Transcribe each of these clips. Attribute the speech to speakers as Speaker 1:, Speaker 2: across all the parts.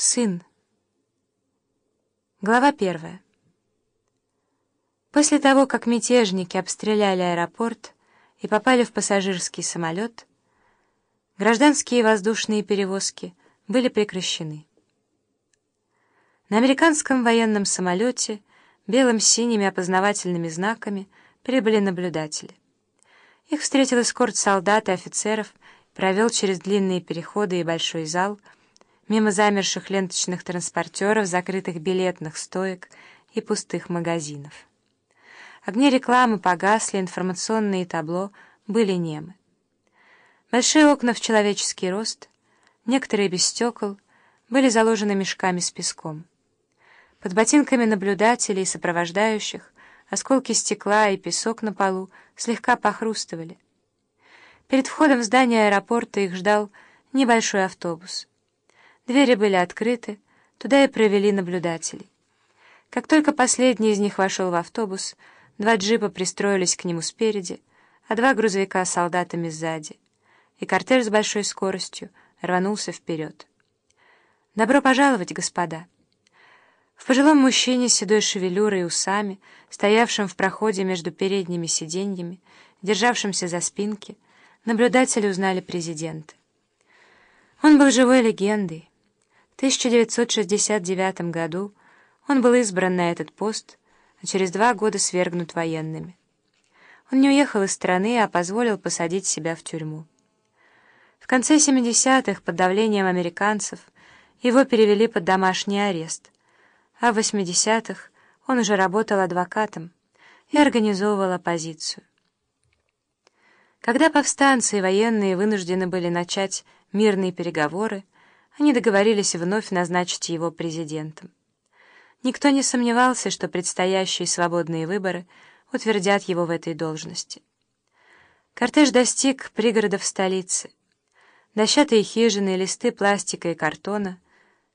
Speaker 1: Сын. Глава первая. После того, как мятежники обстреляли аэропорт и попали в пассажирский самолет, гражданские воздушные перевозки были прекращены. На американском военном самолете белым с синими опознавательными знаками прибыли наблюдатели. Их встретил эскорт солдат и офицеров, провел через длинные переходы и большой зал — мимо замерших ленточных транспортеров, закрытых билетных стоек и пустых магазинов. Огни рекламы погасли, информационные табло были немы. Большие окна в человеческий рост, некоторые без стекол, были заложены мешками с песком. Под ботинками наблюдателей и сопровождающих осколки стекла и песок на полу слегка похрустывали. Перед входом в здание аэропорта их ждал небольшой автобус. Двери были открыты, туда и провели наблюдателей. Как только последний из них вошел в автобус, два джипа пристроились к нему спереди, а два грузовика с солдатами сзади, и кортеж с большой скоростью рванулся вперед. «Добро пожаловать, господа!» В пожилом мужчине с седой шевелюрой и усами, стоявшем в проходе между передними сиденьями, державшимся за спинки, наблюдатели узнали президента. Он был живой легендой, 1969 году он был избран на этот пост, а через два года свергнут военными. Он не уехал из страны, а позволил посадить себя в тюрьму. В конце 70-х под давлением американцев его перевели под домашний арест, а в 80-х он уже работал адвокатом и организовывал оппозицию. Когда повстанцы и военные вынуждены были начать мирные переговоры, они договорились вновь назначить его президентом. Никто не сомневался, что предстоящие свободные выборы утвердят его в этой должности. Кортеж достиг пригородов столицы. Дощатые хижины, листы пластика и картона,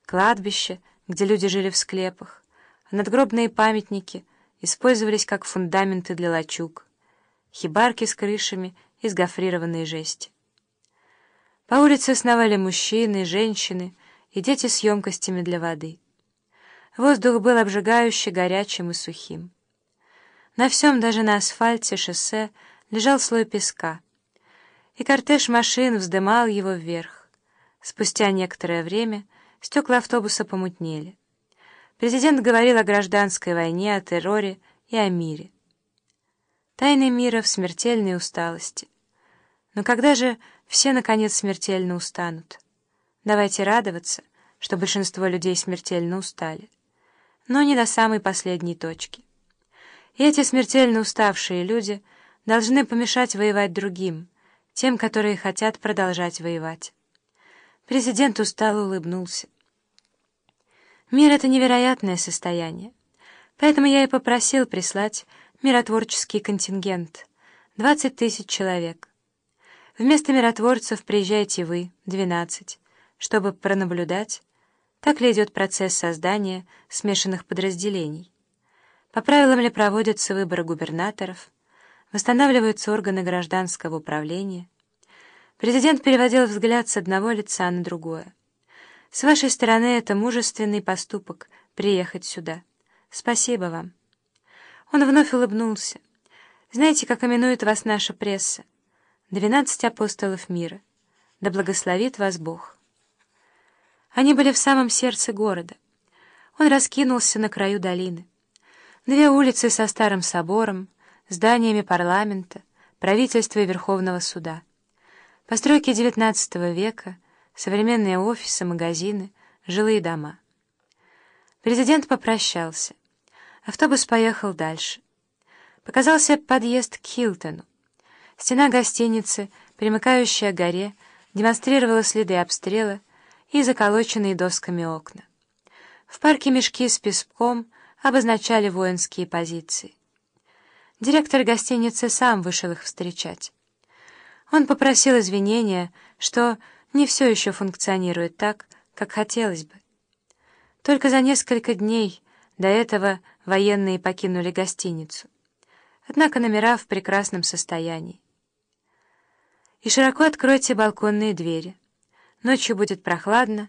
Speaker 1: кладбище, где люди жили в склепах, надгробные памятники использовались как фундаменты для лачуг, хибарки с крышами из гофрированной жести. По улице сновали мужчины, женщины и дети с емкостями для воды. Воздух был обжигающе горячим и сухим. На всем, даже на асфальте шоссе, лежал слой песка, и кортеж машин вздымал его вверх. Спустя некоторое время стекла автобуса помутнели. Президент говорил о гражданской войне, о терроре и о мире. Тайны мира в смертельной усталости. Но когда же все, наконец, смертельно устанут? Давайте радоваться, что большинство людей смертельно устали. Но не до самой последней точки. И эти смертельно уставшие люди должны помешать воевать другим, тем, которые хотят продолжать воевать. Президент устало улыбнулся. Мир — это невероятное состояние. Поэтому я и попросил прислать миротворческий контингент — 20 тысяч человек — Вместо миротворцев приезжаете вы, 12, чтобы пронаблюдать, так ли идет процесс создания смешанных подразделений, по правилам ли проводятся выборы губернаторов, восстанавливаются органы гражданского управления. Президент переводил взгляд с одного лица на другое. С вашей стороны это мужественный поступок — приехать сюда. Спасибо вам. Он вновь улыбнулся. Знаете, как именует вас наша пресса? Двенадцать апостолов мира. Да благословит вас Бог. Они были в самом сердце города. Он раскинулся на краю долины. Две улицы со старым собором, зданиями парламента, правительства и Верховного суда. Постройки XIX века, современные офисы, магазины, жилые дома. Президент попрощался. Автобус поехал дальше. Показался подъезд к Хилтону. Стена гостиницы, примыкающая к горе, демонстрировала следы обстрела и заколоченные досками окна. В парке мешки с песком обозначали воинские позиции. Директор гостиницы сам вышел их встречать. Он попросил извинения, что не все еще функционирует так, как хотелось бы. Только за несколько дней до этого военные покинули гостиницу. Однако номера в прекрасном состоянии и широко откройте балконные двери. Ночью будет прохладно,